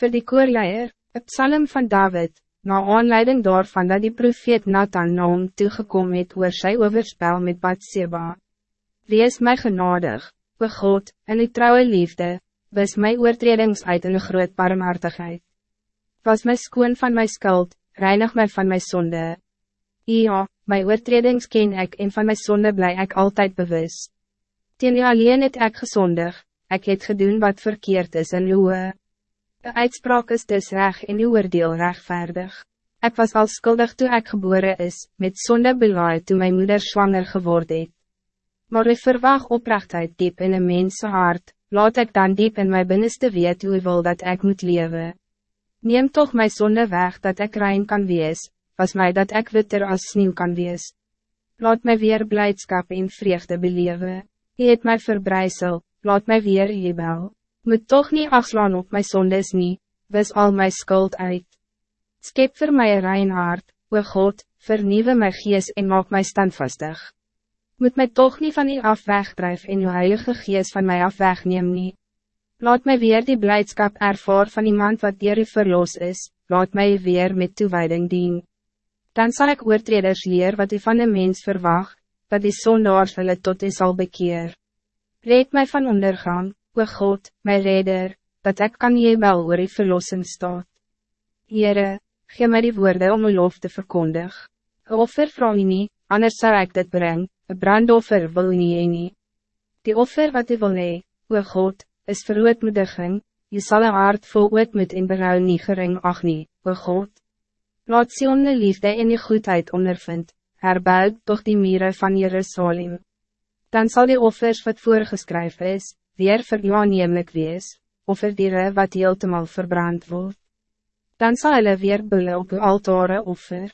Voor die koorleier, het psalm van David, na aanleiding daarvan dat die profeet Nathan na hom toegekom het oor sy overspel met Bathseba. Wees my genadig, o God, in die trouwe liefde, wis my oortredings uit in een groot barmhartigheid. Was my skoon van my skuld, reinig my van my zonde. Ja, my oortredings ken ik en van my zonde blij ik altijd bewust. Tien u alleen het ek gezondig, ik het gedoen wat verkeerd is in uwe. De uitspraak is dus reg en uw oordeel rechtvaardig. Ik was al schuldig toen ik geboren is, met zonde belaai toen mijn moeder zwanger geworden het. Maar ik verwacht oprechtheid diep in een mens hart, laat ik dan diep in mijn binnenste weet hoe wil dat ik moet leven. Neem toch mijn zonde weg dat ik rein kan wees, was mij dat ik witter als sneeuw kan wees. Laat mij weer blijdschap en vreugde beleven. Je het mij verbrijzel, laat mij weer jebel. Moet toch niet afslaan op mijn zondes niet, wis al mijn schuld uit. Skep voor mij een rein hart, o God, vernieuwe mijn gees en maak mij standvastig. Moet mij toch niet van u af wegdrijven en uw heilige gees van mij af wegneem nie. Laat mij weer die blijdschap ervoor van iemand wat dier u verloos is, laat mij weer met toewijding dien. Dan zal ik oortreders leer wat u van de mens verwacht, wat die zondaars hulle tot u zal bekeer. Red mij van ondergang, o God, mijn redder, dat ik kan jebel oor die verlossing staat. Heere, gee mij die woorden om uw lof te verkondig. Een offer vraag u nie, anders zou ik dit brengen, een brandoffer wil u nie nie. Die offer wat u wil hee, o God, is verootmoediging, je zal een hart vol ootmoed en berouw nie gering ach nie, o God. Laat Sion de liefde en die goedheid ondervind, herbuig toch die mieren van Jerusalem. Dan zal die offers wat voorgeschreven is, weer vir jou aanneemlik wees, of vir dieren wat heeltemal verbrand wordt. Dan zal hulle weer bulle op uw altare offer.